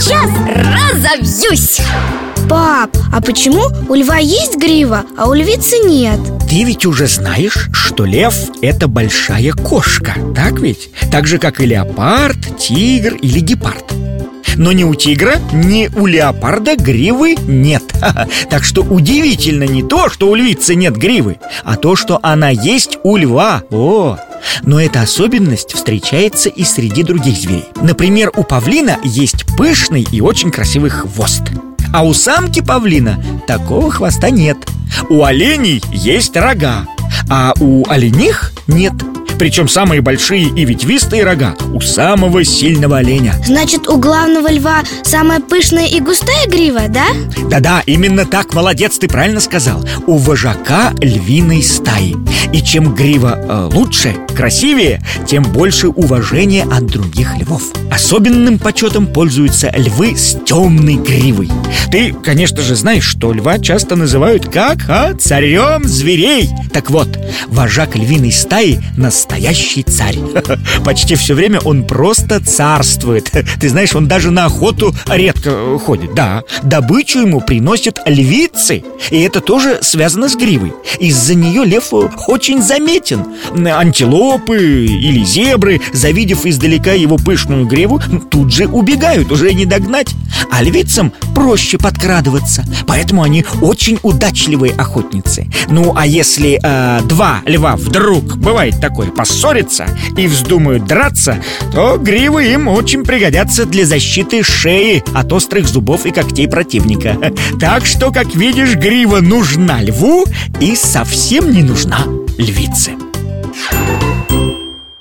сейчас разобьюсь Пап, а почему у льва есть грива, а у львицы нет? Ты ведь уже знаешь, что лев – это большая кошка, так ведь? Так же, как и леопард, тигр или гепард. Но ни у тигра, ни у леопарда гривы нет. Так что удивительно не то, что у львицы нет гривы А то, что она есть у льва. О, но эта особенность встречается и среди других зверей. Например, у павлина есть пышный и очень красивый хвост. А у самки павлина такого хвоста нет. У оленей есть рога А у олених нет причем самые большие и ветвистые рога у самого сильного оленя. Значит, у главного льва самая пышная и густая грива, да? Да-да, именно так, молодец, ты правильно сказал. У вожака львиной стаи. И чем грива э, лучше, красивее, тем больше уважения от других львов. Особенным почетом пользуются львы с темной гривой. Ты, конечно же, знаешь, что льва часто называют как, а, царем зверей. Так вот, вожак львиной стаи нас настоящий царь. Почти все время он просто царствует. Ты знаешь, он даже на охоту редко ходит. Да, добычу ему приносят львицы. И это тоже связано с гривой. Из-за нее лев очень заметен. Антилопы или зебры, завидев издалека его пышную гриву Тут же убегают, уже не догнать А львицам проще подкрадываться Поэтому они очень удачливые охотницы Ну, а если э, два льва вдруг, бывает такое, поссорятся и вздумают драться, то гривы им очень пригодятся для защиты шеи от острых зубов и когтей противника. Так что, как видишь, грива нужна льву и совсем не нужна львице.